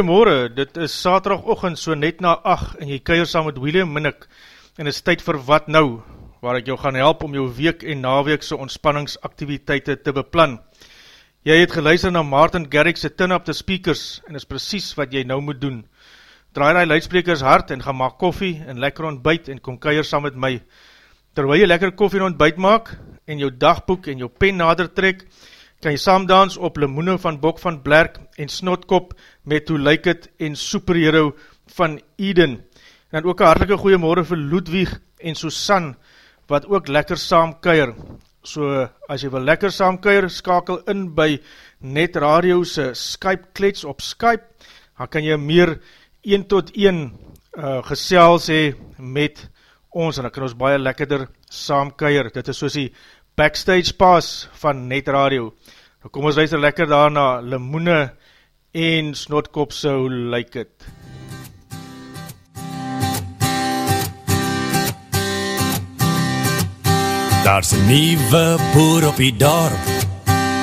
Goeiemôre, dit is saterdagochtend so net na 8 en jy kuier saam met William Minnick en is tyd vir Wat Nou, waar ek jou gaan help om jou week en naweekse ontspanningsaktiviteite te beplan. Jy het geluister na Martin Garrix se Turn Up the Speakers en is precies wat jy nou moet doen. Draai die luidsprekers hard en gaan maak koffie en lekker ontbijt en kom kuier saam met my. Terwyl jy lekker koffie en ontbijt maak en jou dagboek en jou pen nader trek, kan jy saamdans op Limoene van Bok van Blerk en Snotkop met Hoe Lyk Het en Superhero van Eden. En dan ook een hartelike goeiemorgen vir Ludwig en Susan, wat ook lekker saam kuier. So, as jy wil lekker saam kuier, skakel in by Net Radio se Skype klets op Skype, dan kan jy meer 1 tot 1 uh, gesels hee met ons, en dan kan ons baie lekkerder saam kuier. Dit is soos die backstage pass van Net Radio. Nou kom ons luister lekker daarna, Limoene en Snotkop Hoe Lyk Het. Daar's 'n nuwe boer op die dorp.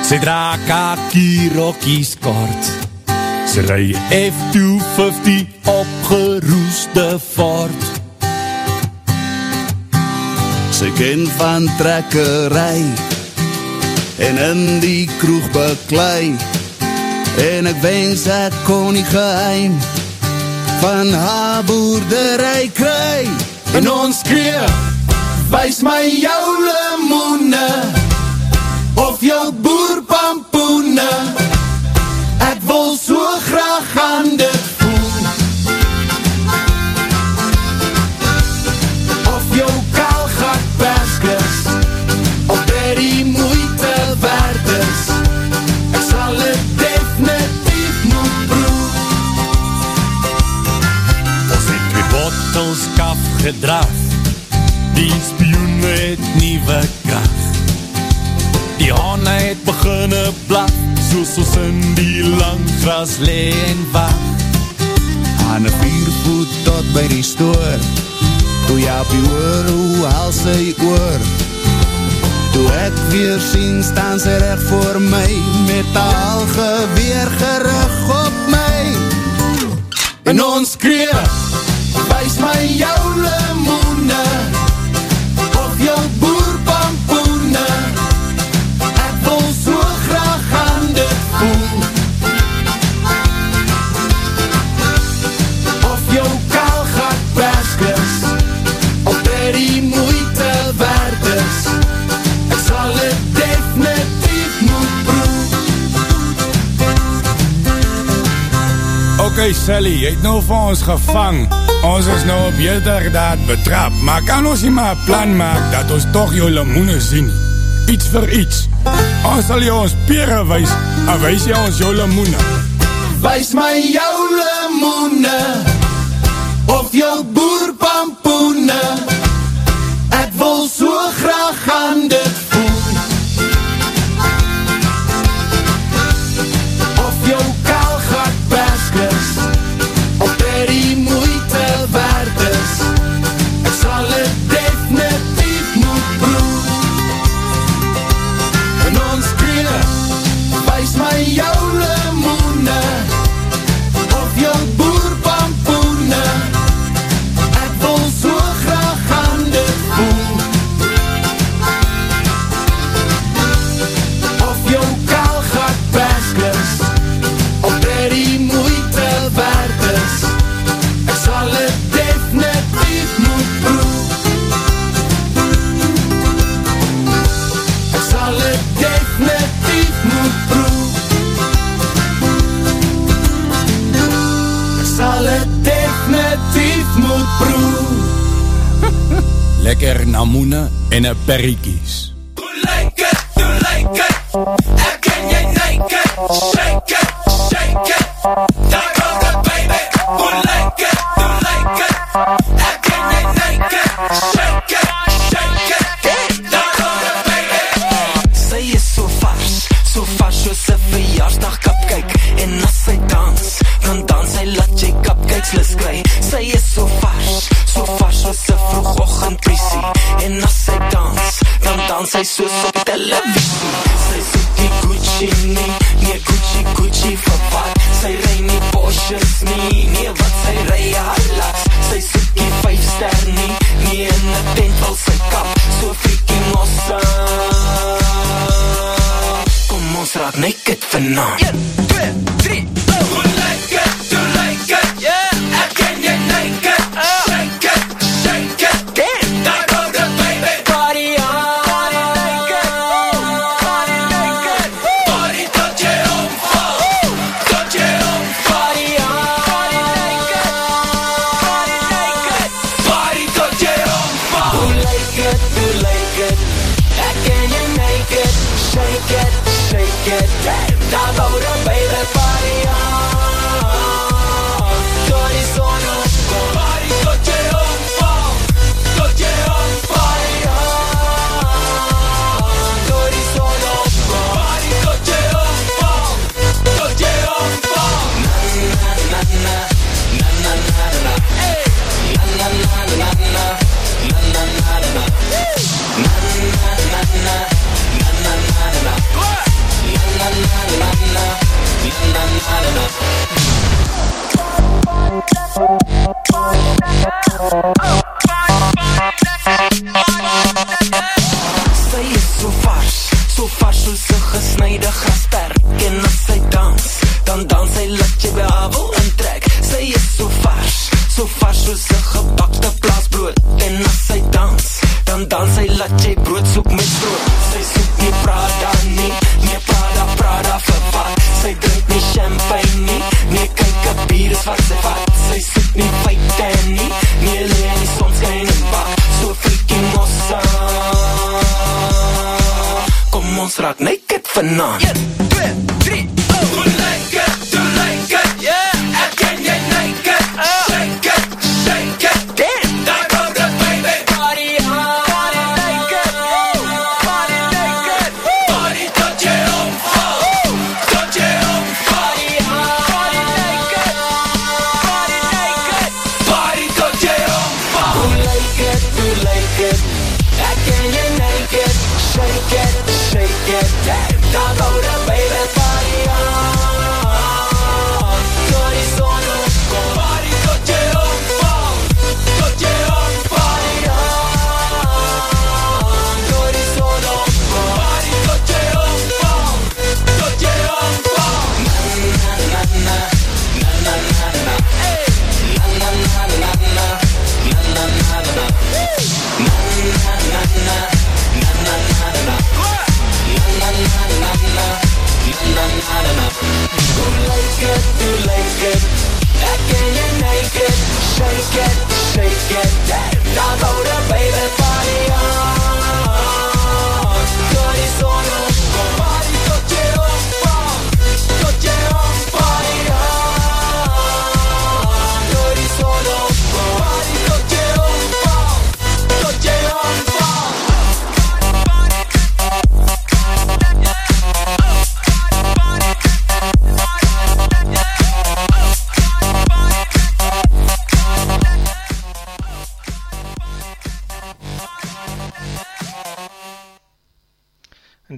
Sy dra kakie rokkies kort. Sy ry F250 opgeroeste Ford. Sy ken van trekkery en in die kroeg beklei en ek wens ek kon die geheim van haar boerdery kry en ons skree wys my jou limoene of jou boerpampoene. Ek wil so graag aan dit gedraf. Die spioen het nieuwe kracht. Die hane het beginne blaf, soos ons in die lang gras lee en wacht. aan een viervoet tot by die stoor toe jy op die oor, hoe haal sy oor toe ek weer sien staan sy recht voor my met al geweer gerig op my en ons skree wys my jou Sally, jy het nou vir ons gevang. Ons is nou op heterdaad betrap. Maar kan ons nie maar een plan maak dat ons toch jou limoene sien? Iets vir iets. Ons sal jou ons pere wees, en wees jy ons jou limoene. Wees my jou limoene, of jou boerpampoene. Ek wil so graag aan dit. Amuna en Periki.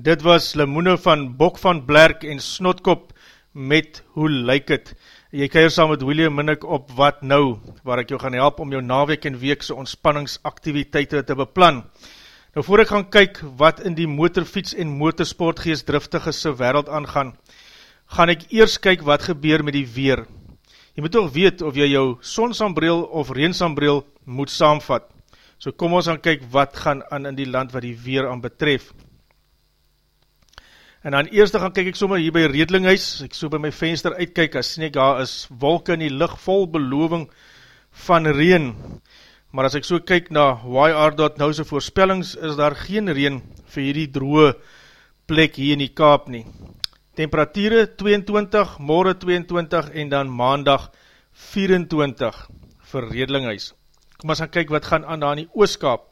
Dit was Limoene van Bok van Blerk en Snotkop met Hoe Lyk Het. Jy keir saam met William Minnick op Wat Nou, waar ek jou gaan help om jou naweek en weekse ontspanningsaktiviteite te beplan. Nou voor ek gaan kyk wat in die motorfiets en motorsportgeestdriftige se wereld aangaan, gaan ek eers kyk wat gebeur met die weer. Jy moet toch weet of jy jou sonsambreel of reensambreel moet saamvat. So kom ons gaan kyk wat gaan aan in die land wat die weer aan betref. En dan eerste gaan kyk ek sommer hier by Redlinghuis, ek so by my venster uitkyk, as sien ek daar is wolke in die licht vol beloving van reen. Maar as ek so kyk na YR.nou se voorspellings, is daar geen reen vir hierdie droe plek hier in die Kaap nie. Temperatuur 22, morgen 22 en dan maandag 24 vir Redlinghuis. Kom ons gaan kyk wat gaan aan daar in die Ooskaap.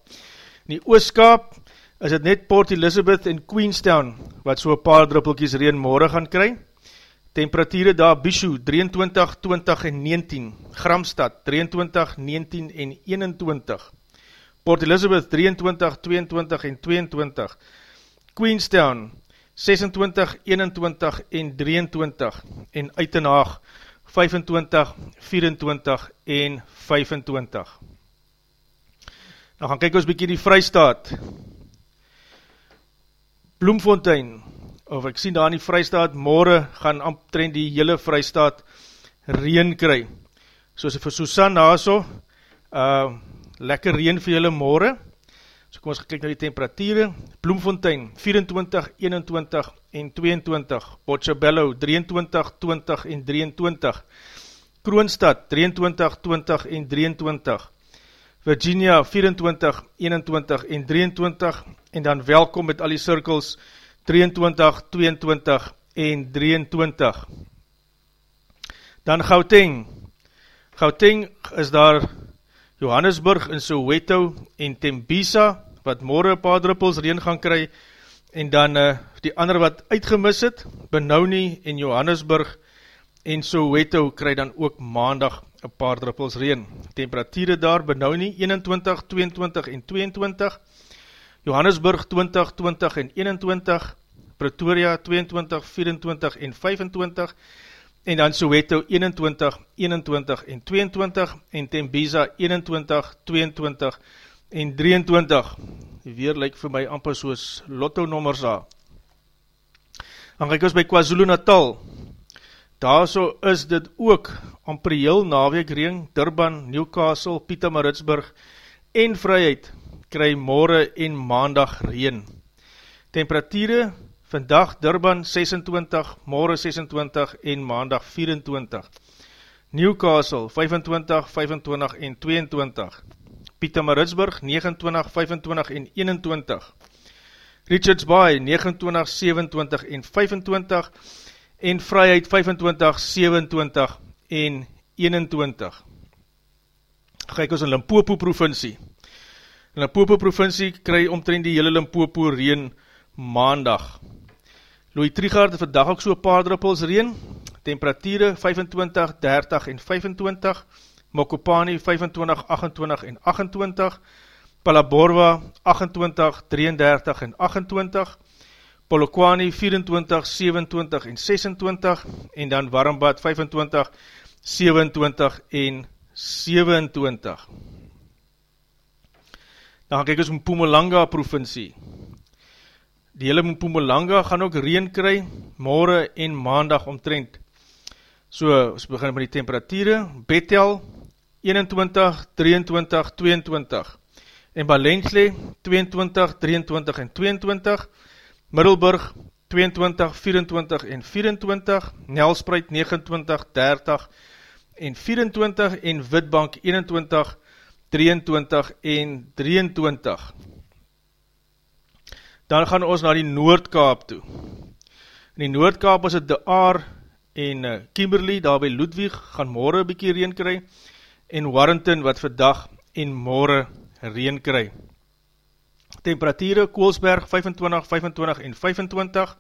In die Ooskaap is het net Port Elizabeth en Queenstown, wat so paar druppelkies reen morgen gaan kry. Temperatuur daar Bishu 23, 20 en 19, Gramstad 23, 19 en 21, Port Elizabeth 23, 22 en 22, Queenstown 26, 21 en 23 en Uitenhaag 25, 24 en 25. Nou gaan kyk ons bykie die vrystaat. Bloemfontein, of ek sien daar in die vrystaat, morgen gaan amtrend die hele vrystaat reen kry. Soos vir Susan Haso, uh, lekker reen vir julle morgen. So kom ons gekyk na die temperatuur. Bloemfontein, 24, 21 en 22. Bochabello, 23, 20 en 23. Kroonstad, 23, 20 en 23. Virginia 24, 21 en 23 en dan welkom met al die cirkels 23, 22 en 23. Dan Gauteng. Gauteng is daar Johannesburg in Soweto en Tembisa wat morgen een paar druppels reen gaan kry en dan uh, die ander wat uitgemis het, Benoni en Johannesburg en Soweto kry dan ook maandag een paar druppels reen. Temperatuur daar benauw nie 21, 22 en 22, Johannesburg 20, 20 en 21, Pretoria 22, 24 en 25, en dan Soweto 21, 21 en 22, en Tembisa 21, 22 en 23. Die weer lyk vir my amper soos lotto nommers daar. Dan kyk ons by KwaZulu Natal, Daar so is dit ook amper heel naweek reen, Durban, Newcastle, Pietermaritzburg en Vryheid kry morgen en maandag reen. Temperatuur vandag Durban 26, morgen 26 en maandag 24. Newcastle 25, 25 en 22. Pietermaritzburg 29, 25 en 21. Richards Bay 29, 27 en 25 en vryheid 25, 27 en 21. Kijk ons in Limpopo provincie. In Limpopo provincie kry omtrend die hele Limpopo reen maandag. Louis Trigaard het vandag ook so paar druppels reen, temperatuur 25, 30 en 25, Mokopani 25, 28 en 28, Palaborwa 28, 33 en 28, Polokwane 24, 27 en 26 en dan Warmbad 25, 27 en 27. Dan gaan kyk ons Mpumalanga provincie. Die hele Mpumalanga gaan ook reen kry, morgen en maandag omtrent. So, ons begin met die temperatuur. Bethel 21, 23, 22 en Balensley 22, 23 en 22 Middelburg 22, 24 en 24, Nelspreid 29, 30 en 24 en Witbank 21, 23 en 23. Dan gaan ons na die Noordkaap toe. In die Noordkaap is het De Aar en eh, Kimberley, daar by Ludwig, gaan morgen bykie reen kry, en Warrington wat vandag en morgen reen kry temperatuur Koolsberg 25, 25 en 25,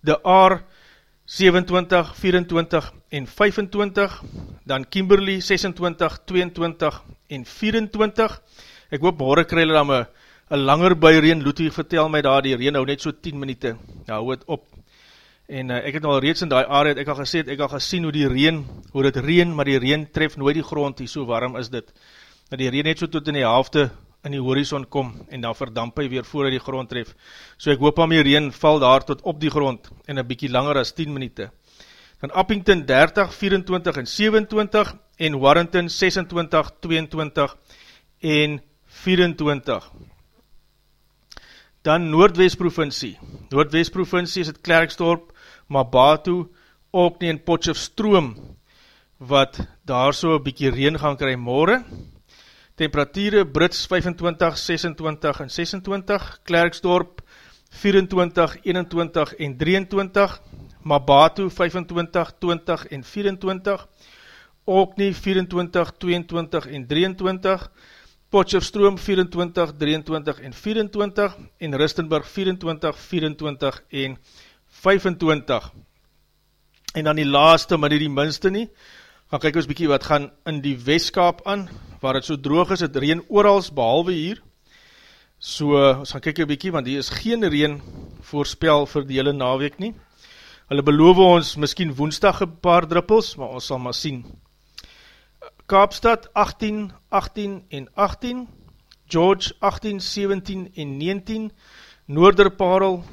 De Aar 27, 24 en 25, dan Kimberley 26, 22 en 24, ek hoop morgen kry hulle dan my een langer by reen, Ludwig vertel my daar, die reen hou net so 10 minuut, nou hou het op, en uh, ek het al reeds in die area, ek al gesê, ek al gesien hoe die reen, hoe dit reen, maar die reen tref nooit die grond, die so warm is dit, dat die reen net so tot in die helfte in die horizon kom, en dan verdamp hy weer voor hy die grond tref, so ek hoop aan die reen val daar tot op die grond, en een bykie langer as 10 minuut, dan Uppington 30, 24 en 27, en Warrington 26, 22 en 24. Dan Noordwest provincie. Noordwest provincie is het Klerksdorp, Mabatu, Oknie en Potchefstroom, wat daar so een bykie reen gaan kry morgen. Temperatuur Brits 25, 26 en 26, Klerksdorp 24, 21 en 23, Mabatu 25, 20 en 24, Oknie 24, 22 en 23, Potchefstroom 24, 23 en 24 en Rustenburg 24, 24 en 25. En dan die laaste, maar nie die minste nie, gaan kyk ons bykie wat gaan in die Westkaap aan, waar het so droog is, het reen oorals behalwe hier. So, ons gaan kyk een bykie, want hier is geen reen voorspel vir die hele naweek nie. Hulle beloof ons miskien woensdag een paar druppels, maar ons sal maar sien. Kaapstad 18, 18 en 18, George 18, 17 en 19, Noorderparel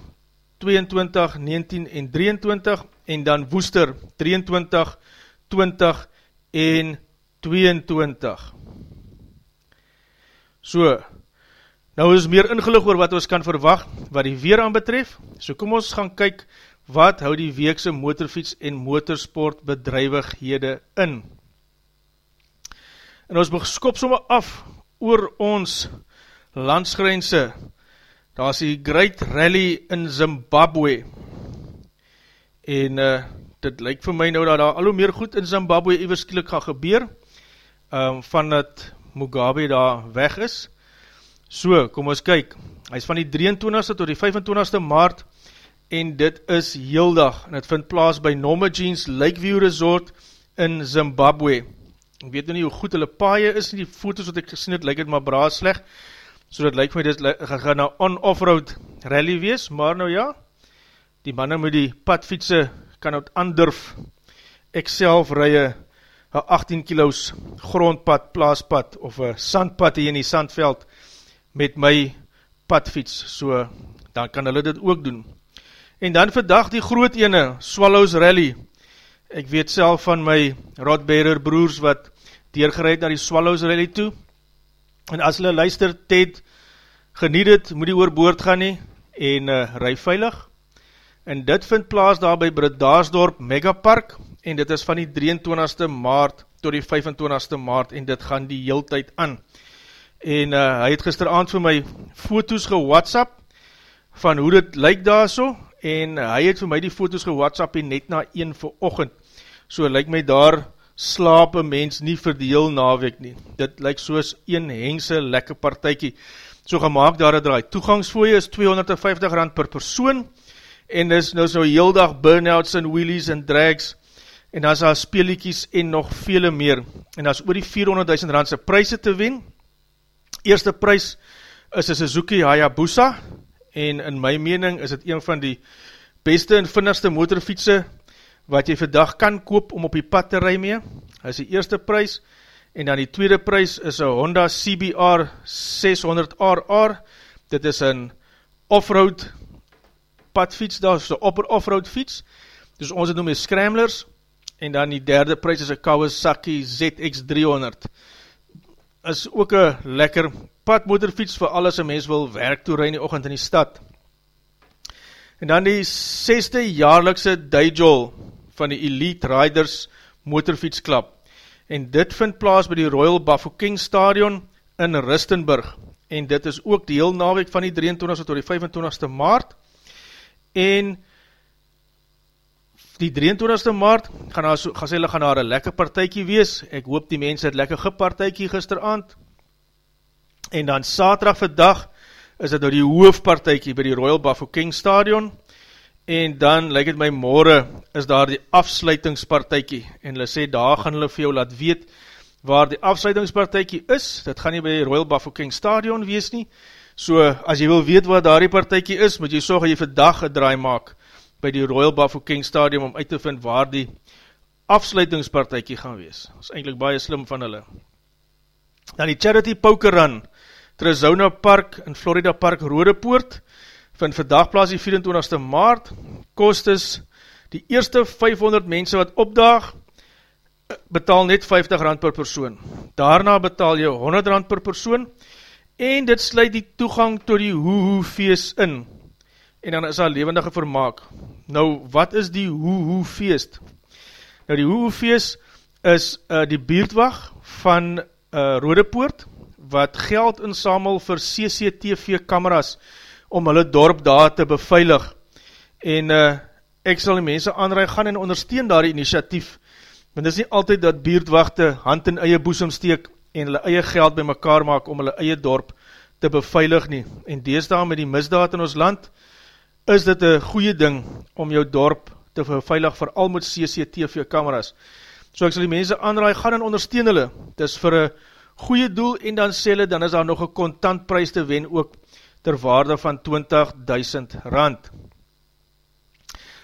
22, 19 en 23, en dan Woester 23, 20 en 22. So, nou is meer ingelig oor wat ons kan verwag, wat die weer aan betref, so kom ons gaan kyk, wat hou die weekse motorfiets en motorsport bedrijwighede in. En ons skop somme af oor ons landsgrense. Daar is die Great Rally in Zimbabwe. En uh, dit lyk vir my nou dat daar al hoe meer goed in Zimbabwe ewerskielik gaan gebeur, um, van dat Mugabe daar weg is. So, kom ons kyk. Hy is van die 23ste tot die 25ste maart, en dit is heel dag, en het vind plaas by Noma Jeans Lakeview Resort in Zimbabwe ek weet nou nie hoe goed hulle paaie is, die foto's wat ek gesien het, lyk het maar braas sleg, so dat lyk my, dit gaan nou on-off-road rally wees, maar nou ja, die manne met die padfietse kan het andurf, ek self rye een 18 kilo's grondpad, plaaspad, of een sandpad hier in die sandveld, met my padfiets, so, dan kan hulle dit ook doen. En dan vandag die groot ene, Swallows Rally, ek weet self van my Rodbearer broers wat deurgereid na die Swallows Rally toe, en as hulle luister, Ted, geniet het, moet die oorboord gaan nie, en uh, rij veilig, en dit vind plaas daar by Bredasdorp Megapark, en dit is van die 23ste maart tot die 25ste maart, en dit gaan die heel tyd aan, en uh, hy het gisteravond vir my foto's ge-whatsapp, van hoe dit lyk daar so, en uh, hy het vir my die foto's ge-whatsapp, en net na 1 vir ochend, so lyk my daar, slaap een mens nie vir die heel naweek nie. Dit lyk soos een hengse lekke partijkie. So gemaakt daar het draai. Toegangsfooie is 250 rand per persoon en is nou so heel dag burnouts en wheelies en drags en is daar speeliekies en nog vele meer. En is oor die 400.000 randse prijse te wen. Eerste prijs is een Suzuki Hayabusa en in my mening is het een van die beste en vinnigste motorfietse wat jy vandag kan koop om op die pad te rij mee, is die eerste prijs, en dan die tweede prijs is een Honda CBR 600RR, dit is een off-road padfiets, dat is een off-road fiets, dus ons het noem is Scramblers, en dan die derde prijs is een Kawasaki ZX300, is ook een lekker padmotorfiets vir alles een mens wil werk toe rij in die ochend in die stad. En dan die seste jaarlikse Dijol, van die Elite Riders Motorfietsklap. En dit vind plaas by die Royal Bafokeng Stadion in Rustenburg. En dit is ook die heel naweek van die 23 tot die 25ste maart. En die 23ste maart gaan, daar, gaan sê, gaan daar een lekker partijkie wees. Ek hoop die mense het lekker gepartijkie gisteravond. En dan saterdag vir dag is dit nou die hoofpartijkie by die Royal Bafokeng Stadion. En dan, lyk het my morgen, is daar die afsluitingspartijkie, en hulle sê, daar gaan hulle vir jou laat weet, waar die afsluitingspartijkie is, dit gaan nie by Royal Bafokeng Stadion wees nie, So, as jy wil weet wat daar die partijkie is, moet jy sorg dat jy vandag een draai maak by die Royal Bafokeng Stadium om uit te vind waar die afsluitingspartijkie gaan wees. Dat is eindelijk baie slim van hulle. Dan die Charity Poker Run, Trezona Park in Florida Park Rodepoort, vind vandag plaas die 24ste maart, kost is die eerste 500 mense wat opdaag, betaal net 50 rand per persoon. Daarna betaal jy 100 rand per persoon en dit sluit die toegang tot die hoe-hoe feest in. En dan is daar levendige vermaak. Nou, wat is die hoe-hoe feest? Nou, die hoe-hoe feest is uh, die beeldwag van uh, Rodepoort, wat geld insamel vir CCTV kameras om hulle dorp daar te beveilig. En uh, ek sal die mense aanraai gaan en ondersteun daar die initiatief, want dit is nie altyd dat buurtwachte hand in eie boesem steek en hulle eie geld by mekaar maak om hulle eie dorp te beveilig nie. En deesdaal met die misdaad in ons land, is dit een goeie ding om jou dorp te beveilig, vooral met CCTV kameras. So ek sal die mense aanraai, gaan en ondersteun hulle. Dit is vir een goeie doel en dan sê hulle, dan is daar nog een contantprijs te wen ook ter waarde van 20.000 rand.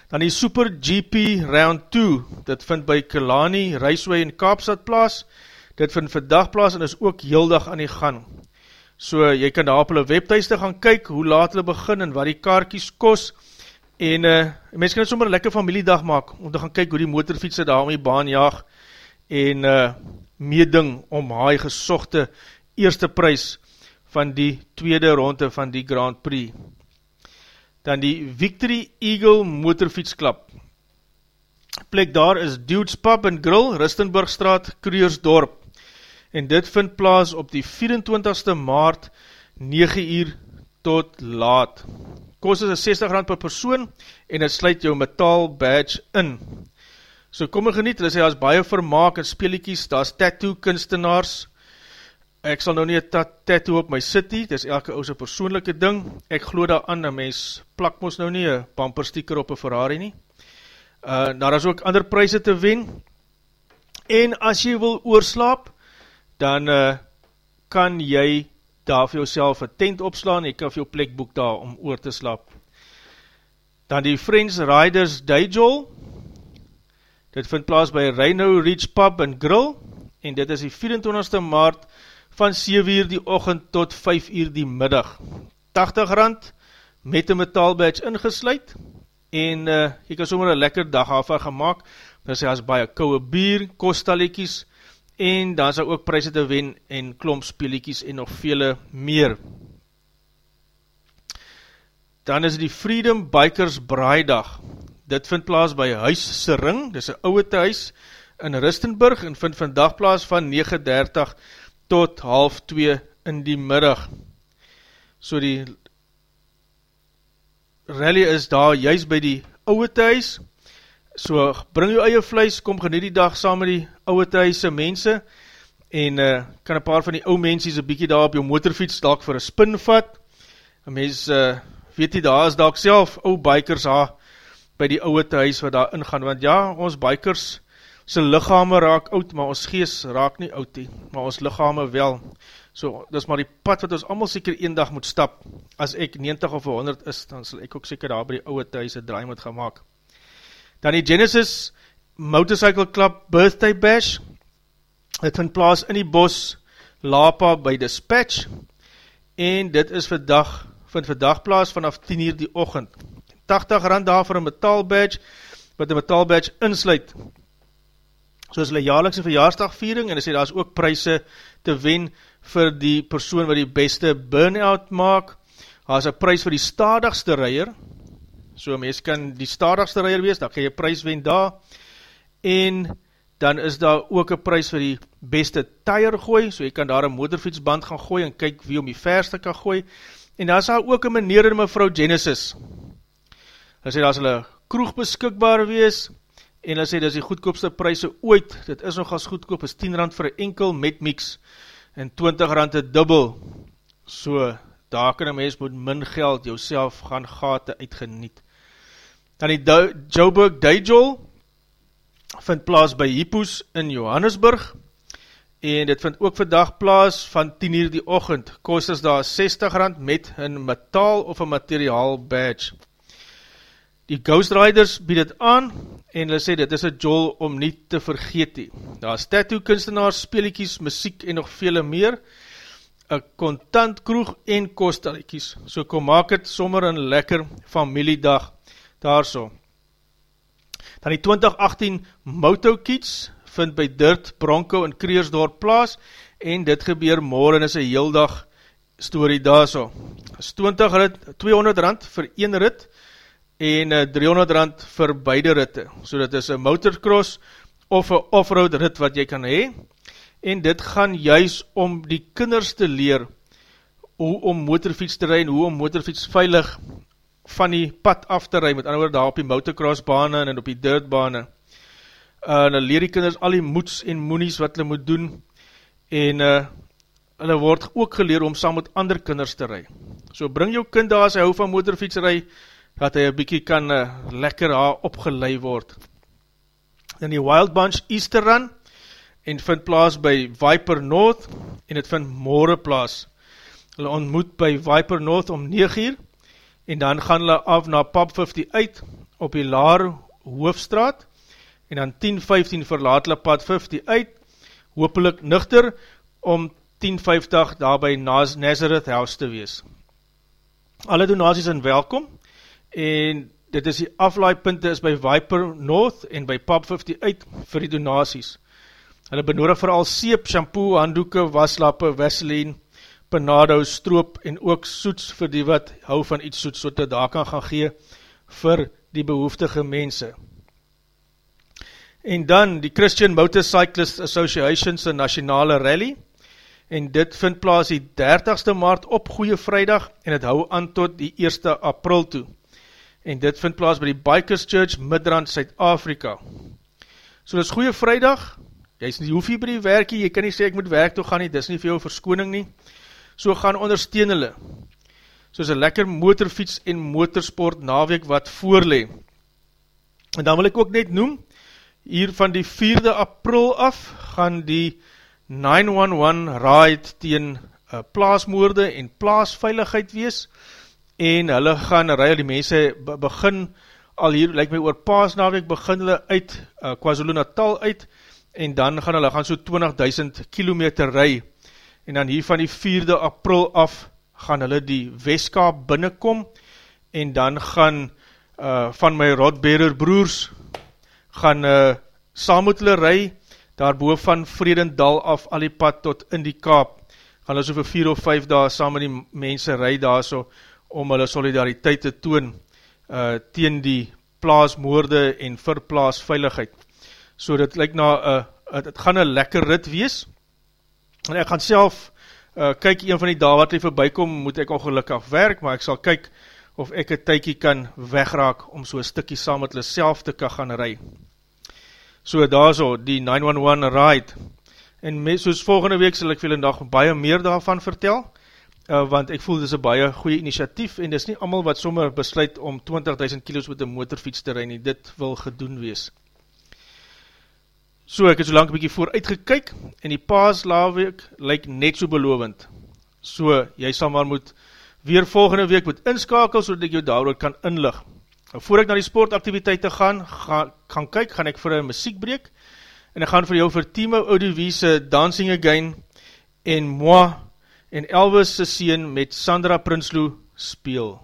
Dan die Super GP Round 2, dit vind by Kelani, Rijsway en Kaapstad plaas, dit vind vandag plaas en is ook heel dag aan die gang. So jy kan daar op hulle webthuiste gaan kyk, hoe laat hulle begin en wat die kaartjies kos, en uh, mens kan het sommer een lekker familiedag maak, om te gaan kyk hoe die motorfietse daar om die baan jaag, en uh, meeding om hy gesochte eerste prijs van die tweede ronde van die Grand Prix dan die Victory Eagle Motorfietsklap. Plek daar is Dudes Pub and Grill, Ristenburgstraat, Kruiersdorp. En dit vind plaas op die 24ste maart, 9 uur tot laat. Kost is 60 rand per persoon en het sluit jou metaal badge in. So kom en geniet, hulle sê as baie vermaak en speeliekies, daar is tattoo kunstenaars, ek sal nou nie een tattoo op my city, dit is elke ouse persoonlijke ding, ek glo daar aan, een mens plak ons nou nie een bumper sticker op een Ferrari nie, uh, daar is ook ander prijse te wen, en as jy wil oorslaap, dan uh, kan jy daar vir jouself een tent opslaan, jy kan vir jou plek boek daar om oor te slaap. Dan die Friends Riders Dijol, dit vind plaas by Rhino Ridge Pub and Grill, en dit is die 24ste maart van 7 uur die ochend tot 5 uur die middag. 80 rand met een metaalbadge ingesluid en uh, jy kan sommer een lekker dag af gemaakt, dan sê as baie kouwe bier, kostaliekies en dan is ook prijse te wen en klomp speeliekies en nog vele meer. Dan is die Freedom Bikers Braaidag. Dit vind plaas by Huis Sering, dit is een ouwe thuis in Ristenburg en vind vandag plaas van 9.30 tot half 2 in die middag. So die rally is daar juist by die ouwe thuis, so bring jou eie vlees, kom geniet die dag saam met die ouwe thuisse mense, en uh, kan een paar van die ouwe mensies een bykie daar op jou motorfiets dalk vir een spin vat, en mens uh, weet die daar is dalk self ouwe bikers ha, by die ouwe thuis wat daar ingaan, want ja, ons bikers, sy lichame raak oud, maar ons gees raak nie oud nie, maar ons lichame wel. So, dis maar die pad wat ons allemaal seker een dag moet stap. As ek 90 of 100 is, dan sal ek ook seker daar by die ouwe thuis een draai moet gaan maak. Dan die Genesis Motorcycle Club Birthday Bash, het vind plaas in die bos Lapa by Dispatch, en dit is vandag, vind vandag plaas vanaf 10 uur die ochend. 80 rand daar vir een metal badge, wat een metal badge insluit, soos hulle jaarlikse verjaarsdagviering, en hy sê, daar is ook prijse te wen vir die persoon wat die beste burn-out maak, daar is een prijs vir die stadigste reier, so mens kan die stadigste reier wees, dan kan jy prijs wen daar, en dan is daar ook een prijs vir die beste tyre gooi, so jy kan daar een motorfietsband gaan gooi, en kyk wie om die verste kan gooi, en daar is daar ook een meneer en mevrou Genesis, hy sê, daar is hulle kroeg beskikbaar wees, en hulle sê, dit is die goedkoopste prijse ooit, dit is nog as goedkoop, is 10 rand vir enkel met mix, en 20 rand een dubbel, so, daar kan een mens met min geld jou gaan gate uitgeniet. Dan die Joburg Dijol, vind plaas by Hippos in Johannesburg, en dit vind ook vandag plaas van 10 uur die ochend, kost is daar 60 rand met een metaal of een materiaal badge. Die Ghost Riders bied het aan, en hulle sê dit is een jol om nie te vergeet nie. Daar is tattoo kunstenaars, speeliekies, muziek en nog vele meer, een kontant kroeg en kostaliekies, so kom maak het sommer een lekker familiedag daar so. Dan die 2018 Moto Kids, vind by Dirt, Bronco en Kreersdorp plaas en dit gebeur morgen is een heel dag story daar so. Is 20 rit, 200 rand vir een rit en 300 eh, rand vir beide ritte. So dit is een motorcross of een offroad rit wat jy kan hee en dit gaan juist om die kinders te leer hoe om motorfiets te rij en hoe om motorfiets veilig van die pad af te rij, met ander woord daar op die motocross bane en op die dirt bane uh, hulle leer die kinders al die moeds en moenies wat hulle moet doen, en uh, hulle word ook geleer om saam met ander kinders te rij. So bring jou kind daar as hy hou van motorfietsrij, dat hy een bykie kan uh, lekker haar opgelei word. In die Wild Bunch Easter Run, en vind plaas by Viper North, en het vind morgen plaas. Hulle ontmoet by Viper North om 9 uur, en dan gaan hulle af na Pub 50 uit, op die Laar Hoofstraat, en dan 10.15 verlaat hulle pad 50 uit, hoopelik nuchter, om 10.50 daarby Nazareth House te wees. Alle donaties zijn welkom, en dit is die aflaaipunte is by Viper North en by Pub 50 uit vir die donaties. Hulle benodig vooral seep, shampoo, handdoeken, waslappe, Vaseline, panado, stroop en ook soets vir die wat hou van iets soets, so te daar kan gaan gee vir die behoeftige mense. En dan die Christian Motorcyclist Association se nationale rally, en dit vind plaas die 30ste maart op Goeie Vrijdag, en het hou aan tot die 1ste april toe. En dit vind plaas by die Bikers Church Midrand, Suid-Afrika. So dit is Goeie Vrijdag, jy is nie, hoef jy by die werkie, jy kan nie sê ek moet werk toe gaan nie, dit is nie vir jou verskoning nie, so gaan ondersteun hulle, soos een lekker motorfiets en motorsport naweek wat voorlee. En dan wil ek ook net noem, hier van die 4de april af gaan die 911 ride teen uh, plaasmoorde en plaasveiligheid wees. En hulle gaan rij, die mense begin al hier, lyk my oor paasnaweek, begin hulle uit uh, KwaZulu Natal uit. En dan gaan hulle gaan so 20.000 kilometer rij en dan hier van die 4de april af gaan hulle die Westkaap binnenkom en dan gaan uh, van my Rodberer broers gaan uh, saam met hulle rij, daarboven van Vredendal af al die pad tot in die Kaap, gaan hulle so vir 4 of 5 dae saam met die mense rij daar so, om hulle solidariteit te toon, uh, teen die plaasmoorde en verplaasveiligheid. So dit lyk na, uh, het, het gaan een lekker rit wees, en ek gaan self, uh, kyk een van die dae wat hy voorbij kom, moet ek ongelukkig werk, maar ek sal kyk, of ek een tykie kan wegraak om so stikkie saam met hulle self te kan gaan rij. So daar so, die 911 ride. En met, soos volgende week sal ek veel en dag baie meer daarvan vertel, uh, want ek voel dit is een baie goeie initiatief en dit is nie allemaal wat sommer besluit om 20.000 kilo's met een motorfiets te rij nie, dit wil gedoen wees. So, ek het so lang bykie vooruit gekyk en die paaslaweek lyk net so belovend. So, jy sal maar moet weer volgende week moet inskakel, so dat ek jou daar kan inlig. Nou, voor ek na die sportaktiviteite gaan, gaan, gaan kyk, gaan ek vir een muziekbreek, en ek gaan vir jou vir Timo Oduwiese Dancing Again, en Moi, en Elvis' sien met Sandra Prinsloo speel.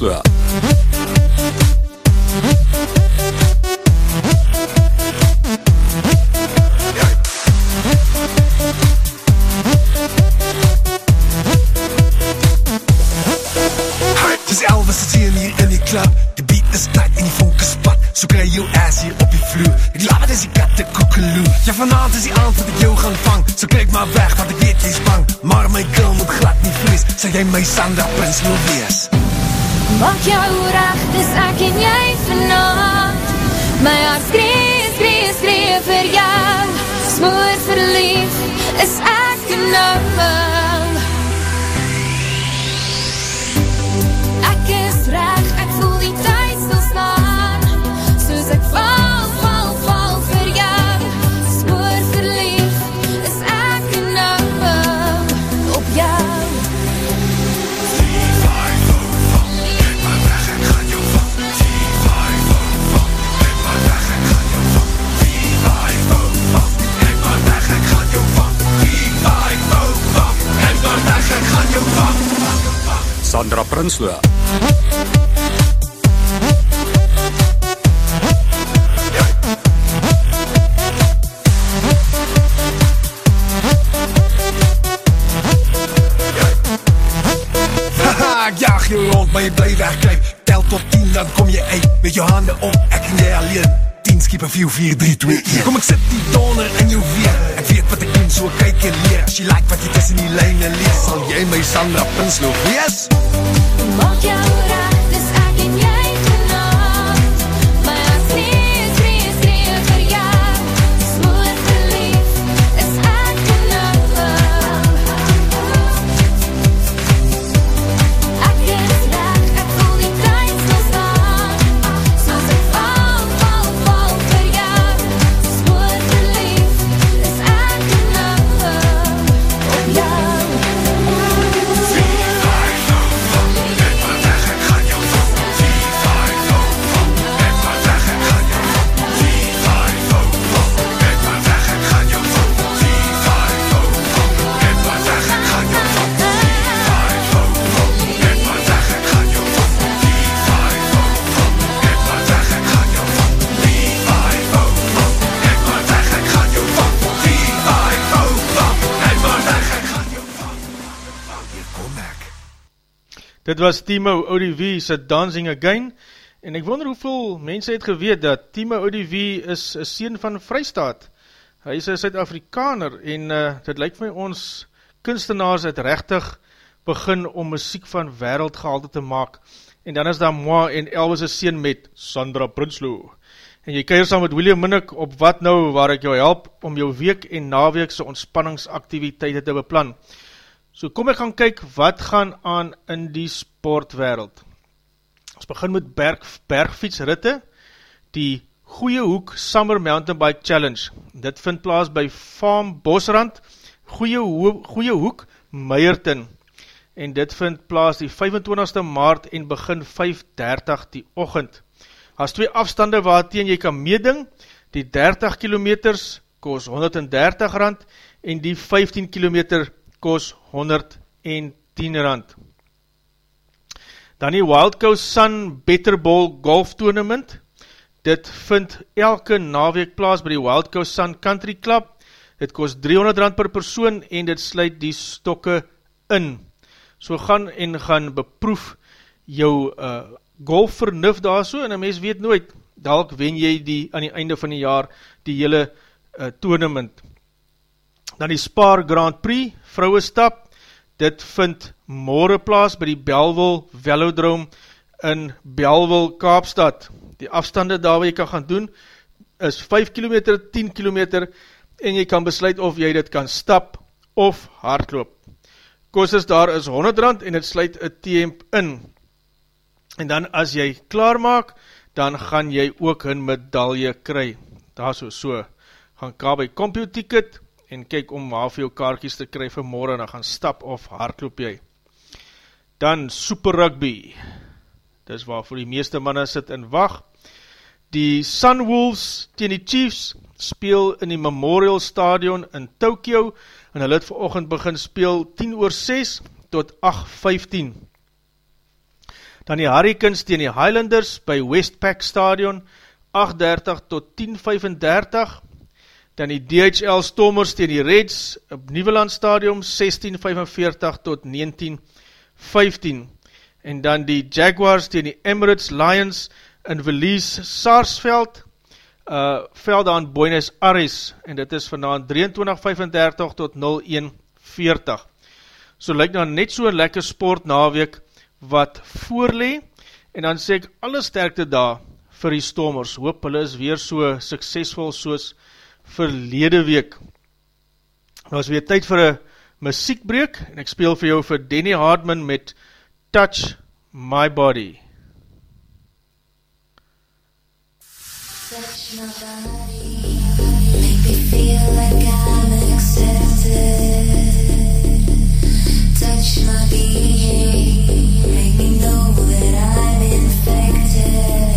Yeah. Sandra Prinsloo. Jag jou rond, maar jy bly wegkruip Tel tot 10, dan kom jy uit Met jou hande op, ek en jy alleen. 10 skieper 4, 4, 3, 2, 1 Kom ek sit die donder in jou weer. Ek weet wat ek doen, so kyk en leer. As jy like wat jy tussen die lijne lees Sal jy my Sandra Prinsloo wees? Dit was Timo ODV se Dancing Again en ek wonder hoeveel mense het geweet dat Timo ODV is een sien van Vrystaat. Hy is een Suid-Afrikaner en uh, dit lyk my ons kunstenaars het rechtig begin om muziek van wereldgehalte te maak. En dan is daar Moa en Elvis een sien met Sandra Prinsloo. En jy keir saam met William Minnick op wat nou waar ek jou help om jou week en naweekse ontspanningsaktiviteite te beplan. So kom ek gaan kyk wat gaan aan in die sportwereld. Ons begin met berg, bergfietsritte, die Goeie Hoek Summer Mountain Bike Challenge. Dit vind plaas by Farm Bosrand, Goeie, Ho Goeie Hoek, Meierton. En dit vind plaas die 25ste maart en begin 5.30 die ochend. As twee afstande waar teen jy kan meeding, die 30 kilometers kost 130 rand en die 15 kilometer kost 110 rand. Dan die Wild Coast Sun Better Ball Golf Tournament, dit vind elke naweek plaas by die Wild Coast Sun Country Club, dit kost 300 rand per persoon en dit sluit die stokke in. So gaan en gaan beproef jou uh, golf vernuf daar so, en een mens weet nooit, dalk wen jy die aan die einde van die jaar die hele uh, tournament. Dan die Spar Grand Prix, vrouwe stap, dit vind morgen plaas by die Belville Velodrome in Belville, Kaapstad. Die afstande daar wat jy kan gaan doen, is 5 km, 10 km, en jy kan besluit of jy dit kan stap of hardloop. Kost is daar is 100 rand en het sluit een TM in. En dan as jy klaar maak, dan gaan jy ook een medaille kry. Daar so so, gaan ka by CompuTicket en kyk om waar vir jou kaartjes te kry vir morgen, dan gaan stap of hardloop jy. Dan Super Rugby, dis waar voor die meeste manne sit en wacht. Die Sunwolves teen die Chiefs speel in die Memorial Stadion in Tokyo en hulle het vir ochend begin speel 10 oor 6 tot 8.15. Dan die Hurricanes teen die Highlanders by Westpac Stadion 8.30 tot 10.35. Dan die DHL Stormers teen die Reds op Nieuweland Stadion 16.45 tot 19.15. En dan die Jaguars teen die Emirates Lions in Verlies Sarsveld uh, veld aan Buenos Aires en dit is vanaan 23.35 tot 01.40. So lyk nou net so lekker sport naweek wat voorlee en dan sê ek alle sterkte daar vir die stormers. Hoop hulle is weer so suksesvol soos verlede week. Is weer tyd vir een muziekbreek en ek speel vir jou vir Danny Hardman met Touch My Body. Touch my body, make me feel like I'm accepted. Touch my being, make me know that I'm infected.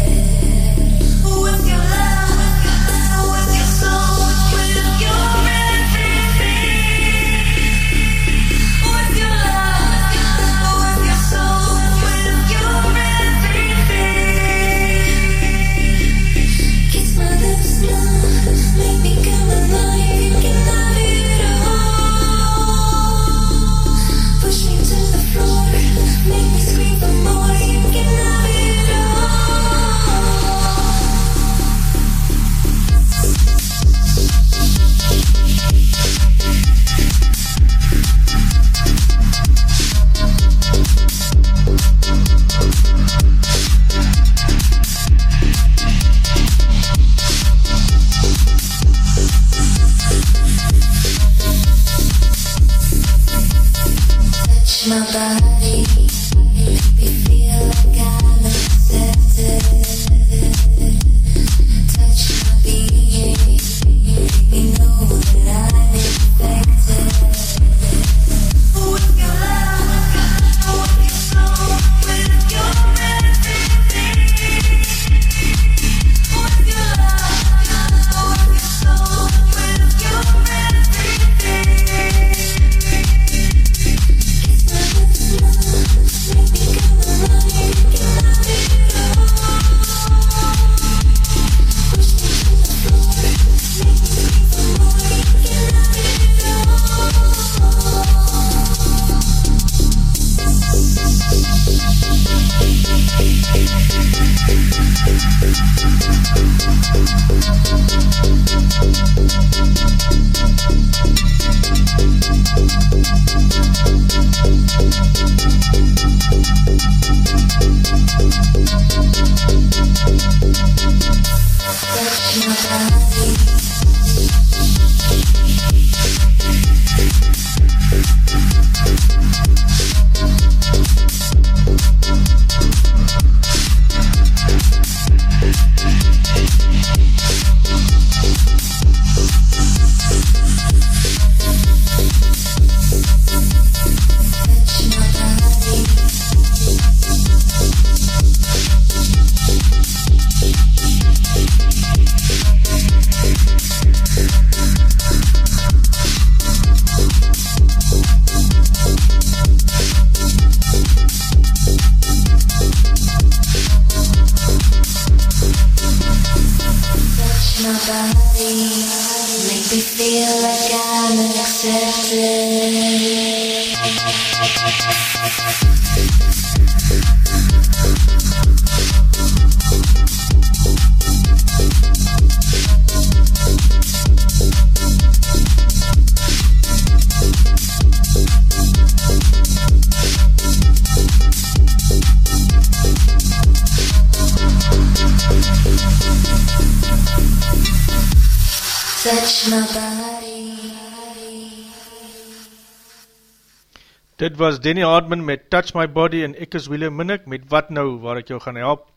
Dit was Danny Hardman met Touch My Body en ek is William Minnick met Wat Nou, waar ek jou gaan help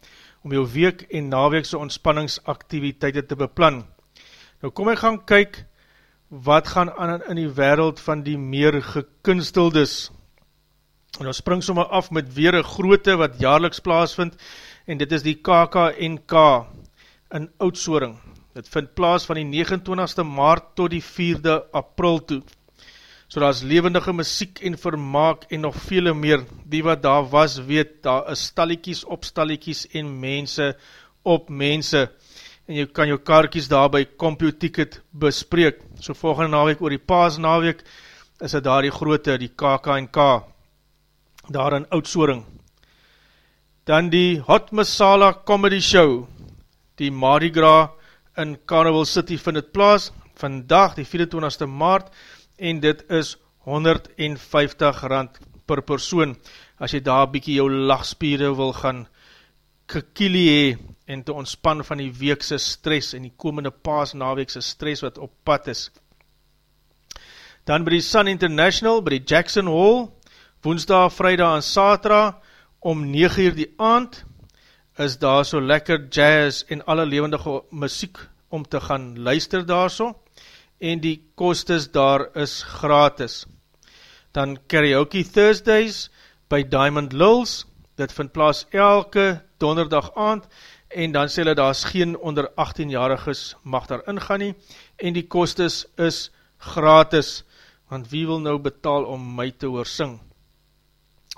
om jou week en naweekse ontspanningsaktiviteite te beplan. Nou kom ek gaan kyk wat gaan aan in die wereld van die meer gekunsteldes. En ons spring sommer af met weer een groote wat jaarliks plaasvind en dit is die KKNK in Oudsoring. Dit vind plaas van die 29ste maart tot die 4de april toe. So daar is levendige muziek en vermaak en nog vele meer. Die wat daar was weet, daar is stalliekies op stalliekies en mense op mense. En jy kan jou kaartjies daar by CompuTicket bespreek. So volgende naweek oor die paas naweek is het daar die grote, die KKNK, daar in Oudsoring. Dan die Hot Masala Comedy Show, die Mardi Gras in Carnival City vind het plaas, vandag die 24ste maart, en dit is 150 rand per persoon, as jy daar bykie jou lachspiere wil gaan gekielie hee, en te ontspan van die weekse stress, en die komende paas naweekse stress wat op pad is. Dan by die Sun International, by die Jackson Hall, woensdag, vrijdag en satra, om 9 uur die aand, is daar so lekker jazz en alle levendige muziek om te gaan luister daar so, en die kostes daar is gratis. Dan Karaoke Thursdays by Diamond Lulls, dit vind plaas elke donderdag aand, en dan sê hulle daar is geen onder 18-jariges mag daar ingaan nie, en die kostes is gratis, want wie wil nou betaal om my te hoor sing?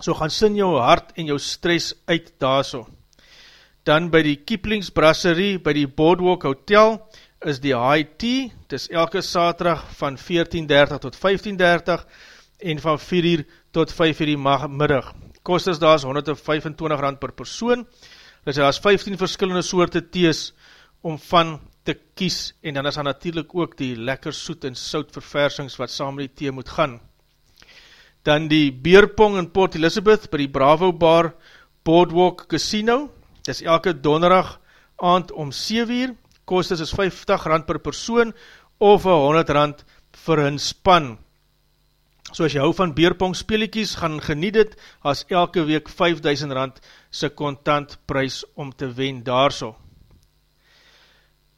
So gaan sin jou hart en jou stress uit daar so dan by die Kieplings Brasserie, by die Boardwalk Hotel, is die high tea, het is elke saterdag van 14.30 tot 15.30, en van 4 uur tot 5 uur die middag. Kost is daar is 125 rand per persoon, daar is 15 verskillende soorte thees om van te kies, en dan is daar natuurlijk ook die lekker soet en sout verversings wat saam met die thee moet gaan. Dan die Beerpong in Port Elizabeth, by die Bravo Bar Boardwalk Casino, Dit is elke donderdag aand om 7 uur, kost is 50 rand per persoon of 100 rand vir hun span. So as jy hou van beerpong speeliekies, gaan geniet het as elke week 5000 rand sy kontant prijs om te wen daarso.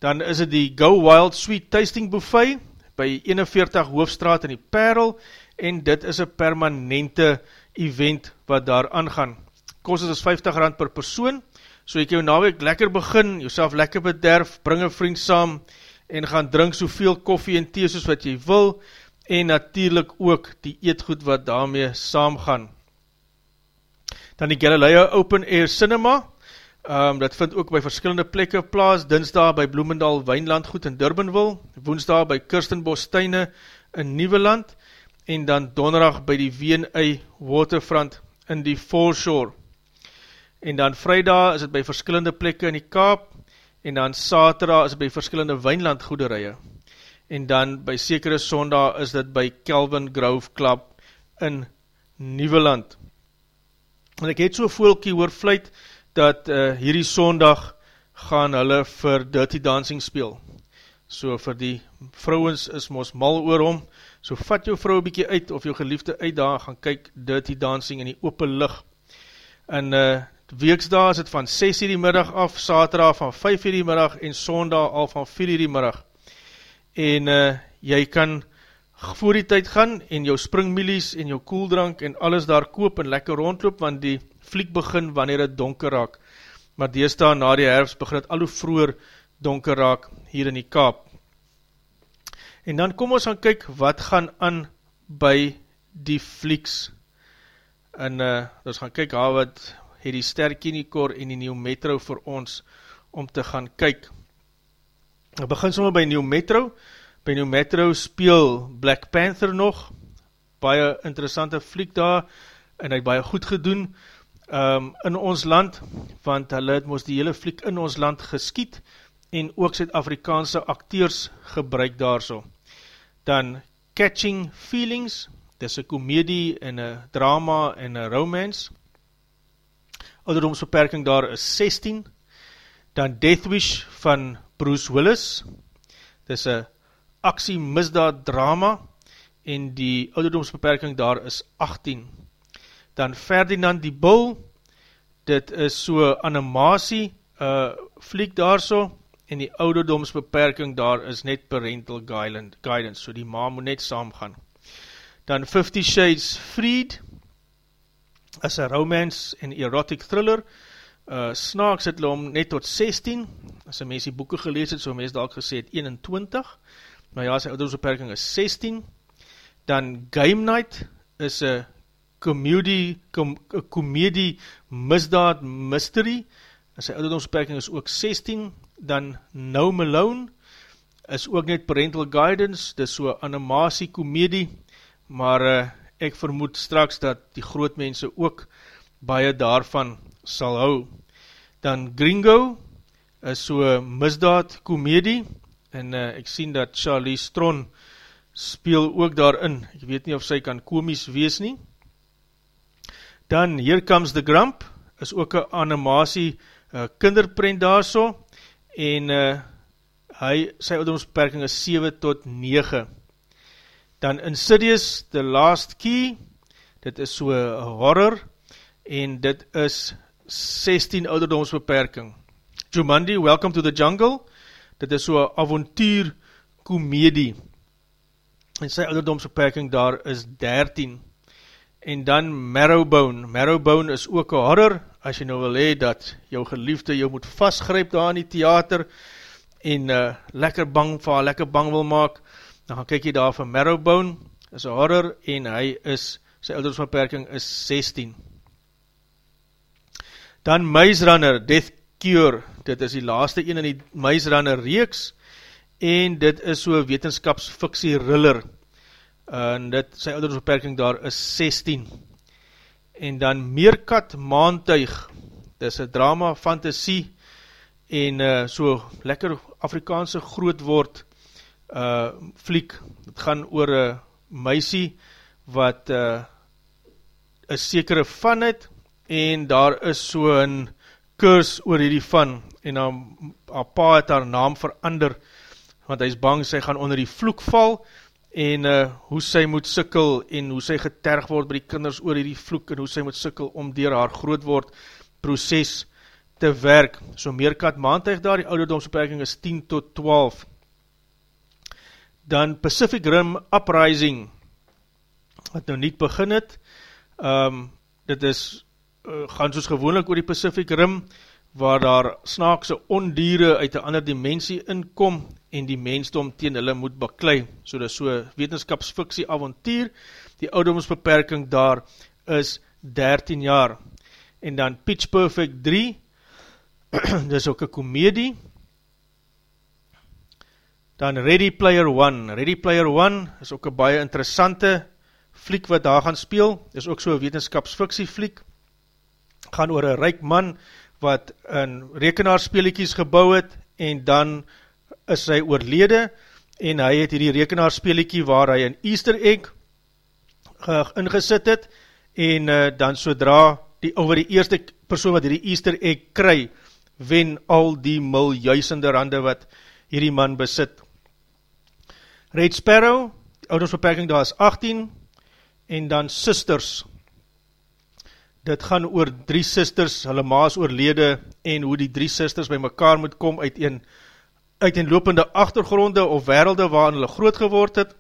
Dan is het die Go Wild Sweet Tasting Buffet by 41 Hoofstraat in die Perl en dit is een permanente event wat daar aangaan. Kost is 50 rand per persoon so ek jou naweek lekker begin, jouself lekker bederf, bring een vriend saam, en gaan drink soveel koffie en thee soos wat jy wil, en natuurlijk ook die eetgoed wat daarmee saam gaan. Dan die Galileo Open Air Cinema, um, dat vind ook by verskillende plekke plaas, dinsdag by Bloemendal Wijnlandgoed in Durbanville, woensdag by Kirstenbostuine in Nieuweland, en dan donderdag by die WNA Waterfront in die Foreshore en dan vrijdag is het by verskillende plekke in die Kaap, en dan saterdag is het by verskillende wijnlandgoederije, en dan by sekere sondag is dit by Kelvin Grove Club in Nieuweland. En ek het so voelkie hoor vluit, dat uh, hierdie sondag gaan hulle vir Dirty Dancing speel. So vir die vrouwens is mos mal oor om, so vat jou vrou bykie uit, of jou geliefde uit daar, gaan kyk Dirty Dancing in die open licht. En uh, weeksdag is het van 6 uur die middag af, saterdag van 5 uur die middag, en sondag al van 4 uur die middag. En uh, jy kan voor die tyd gaan, en jou springmilies, en jou koeldrank, en alles daar koop, en lekker rondloop, want die fliek begin wanneer het donker raak. Maar deesdaal na die herfst begin het al hoe vroeger donker raak, hier in die kaap. En dan kom ons gaan kyk, wat gaan aan by die flieks, en uh, ons gaan kyk, ha, wat het die Sterkienikor en die Nieuw Metro vir ons om te gaan kyk. Ek begin sommer by Nieuw Metro. By Nieuw Metro speel Black Panther nog, baie interessante fliek daar, en hy het baie goed gedoen um, in ons land, want hulle het moest die hele fliek in ons land geskiet, en ook Zuid-Afrikaanse acteurs gebruik daar so. Dan Catching Feelings, dis een komedie en een drama en een romance. Ouderdomsbeperking daar is 16. Dan Death Wish van Bruce Willis. Dis een aksie misdaad drama en die ouderdomsbeperking daar is 18. Dan Ferdinand die Bull, dit is so animatie uh, fliek daar so en die ouderdomsbeperking daar is net parental guidance, so die ma moet net saam gaan dan Fifty Shades Freed, is een romance en erotic thriller, uh, snaaks het om net tot 16, as een mens die boeken gelees het, so mens dalk gesê het 21, maar ja, sy oudersbeperking is 16, dan Game Night is een comedie, com, comedie misdaad mystery, en sy oudersbeperking is ook 16, dan No Malone, is ook net parental guidance, dis so animatie komedie, maar uh, ek vermoed straks dat die grootmense ook baie daarvan sal hou. Dan Gringo is so misdaad komedie en uh, ek sien dat Charlie Stron speel ook daarin. Ek weet nie of sy kan komies wees nie. Dan Here Comes the Grump is ook een animatie uh, kinderprent daar so en uh, hy, sy ouderdomsbeperking is 7 tot 9 dan Insidious, The Last Key, dit is so horror, en dit is 16 ouderdomsbeperking. Jumanji, Welcome to the Jungle, dit is so avontuur komedie, en sy ouderdomsbeperking daar is 13. En dan Marrowbone, Marrowbone is ook een horror, as jy nou wil hee, dat jou geliefde jou moet vastgryp daar in die theater, en uh, lekker bang vir lekker bang wil maak, dan gaan kyk jy daar van Marrowbone, is een horror, en hy is, sy oudersbeperking is 16. Dan Maze Runner, Death Cure, dit is die laaste een in die Maze Runner reeks, en dit is so wetenskapsfiksie riller, en dit, sy oudersbeperking daar is 16. En dan Meerkat Maantuig, dit is een drama, fantasie, en uh, so lekker Afrikaanse groot woord, uh, fliek, het gaan oor een meisie wat uh, een sekere van het en daar is so een kurs oor hierdie van en haar, haar pa het haar naam verander want hy is bang sy gaan onder die vloek val en uh, hoe sy moet sikkel en hoe sy geterg word by die kinders oor hierdie vloek en hoe sy moet sikkel om dier haar groot word proces te werk. So meerkat maandtuig daar, die ouderdomsbeperking is 10 tot 12 dan Pacific Rim Uprising, wat nou niet begin het, um, dit is, uh, gaan soos gewoonlik oor die Pacific Rim, waar daar snaakse ondiere uit een ander dimensie inkom, en die mensdom teen hulle moet baklei, so dit is so wetenskapsfiksie avontuur, die oudomsbeperking daar is 13 jaar, en dan Pitch Perfect 3, dit is ook een komedie, Dan Ready Player One. Ready Player One is ook een baie interessante fliek wat daar gaan speel. Is ook so een wetenskapsfiksie fliek. Gaan oor een ryk man wat een rekenaarspeeliekies gebouw het en dan is hy oorlede en hy het hierdie rekenaarspeeliekie waar hy een easter egg uh, ingesit het en uh, dan sodra die over die eerste persoon wat hierdie easter egg kry, wen al die miljuisende rande wat hierdie man besit. Red Sparrow, oudersbeperking daar is 18 en dan Sisters, dit gaan oor drie sisters, hulle maas oorlede, en hoe die drie sisters by mekaar moet kom uit een, uit een lopende achtergronde of werelde waarin hulle groot geword het,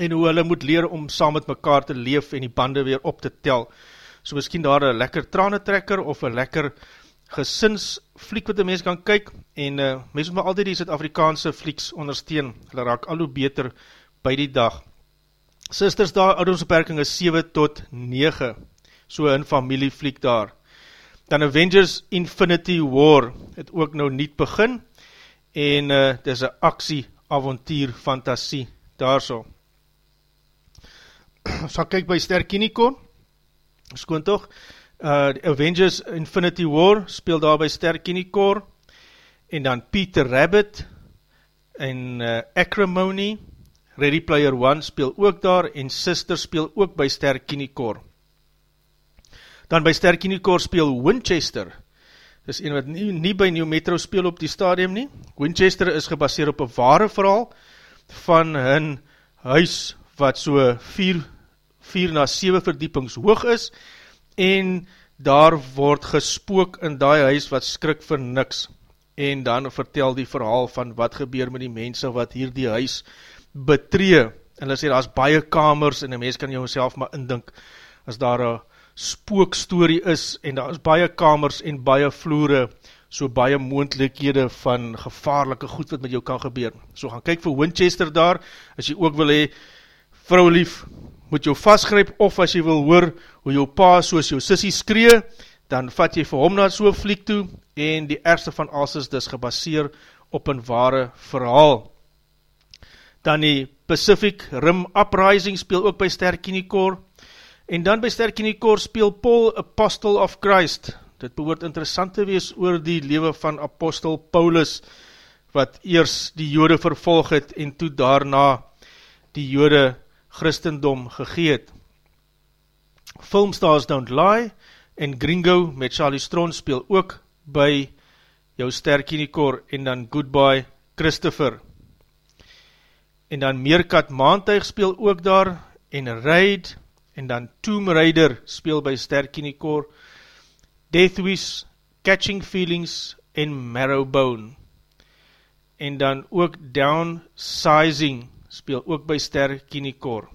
en hoe hulle moet leer om saam met mekaar te leef en die bande weer op te tel. So miskien daar een lekker tranentrekker of een lekker gesinsfliek wat die mens kan kyk, en uh, mens moet maar altyd die Zuid-Afrikaanse flieks ondersteun, hulle raak al hoe beter by die dag. Sisters daar, oudersbeperking is 7 tot 9 so een familiefliek daar. Dan Avengers Infinity War het ook nou niet begin en uh, dit is een aksie, avontuur, fantasie, daar so. Sal kyk by Sterkinikon, skoon toch, uh, Avengers Infinity War speel daar by Sterkinikon, en dan Peter Rabbit, en uh, Acrimony, Ready Player One speel ook daar, en Sister speel ook by Sterkinikon. Dan by Sterkinikor speel Winchester. Dis een wat nie, nie by New Metro speel op die stadium nie. Winchester is gebaseer op een ware verhaal van hun huis wat so 4, 4 na 7 verdiepings hoog is en daar word gespook in die huis wat skrik vir niks en dan vertel die verhaal van wat gebeur met die mense wat hier die huis betree. En hulle sê, daar is baie kamers en die mens kan jou self maar indink as daar een spookstory is en daar is baie kamers en baie vloere, so baie moendlikhede van gevaarlike goed wat met jou kan gebeur. So gaan kyk vir Winchester daar, as jy ook wil hee, vrou lief, moet jou vastgryp, of as jy wil hoor hoe jou pa soos jou sissie skree, dan vat jy vir hom na so fliek toe, en die ergste van alles is dus gebaseer op een ware verhaal. Dan die Pacific Rim Uprising speel ook by Sterkinikor, En dan by Sterkinikor speel Paul Apostle of Christ. Dit behoort interessant te wees oor die lewe van Apostel Paulus, wat eers die jode vervolg het en toe daarna die jode Christendom gegeet. Filmstars Don't Lie en Gringo met Charlie Stron speel ook by jou Sterkinikor en dan Goodbye Christopher. En dan Meerkat Maantuig speel ook daar en Raid en dan Tomb Raider speel by Sterkinikor, Deathwish, Catching Feelings en Marrowbone. En dan ook Downsizing speel ook by Sterkinikor.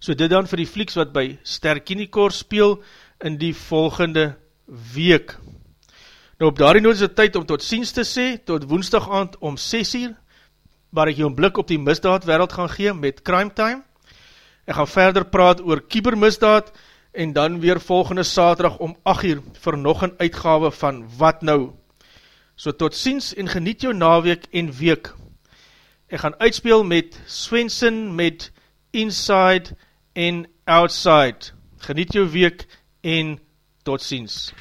So dit dan vir die flieks wat by Sterkinikor speel in die volgende week. Nou op daarie nood is het tyd om tot ziens te sê, tot woensdag aand om 6 uur, waar ek jou een blik op die misdaad wereld gaan gee met Crime Time. Ek gaan verder praat oor kiebermisdaad en dan weer volgende saterdag om 8 uur vir nog een uitgawe van Wat Nou. So tot ziens en geniet jou naweek en week. Ek gaan uitspeel met Swenson met Inside en Outside. Geniet jou week en tot ziens.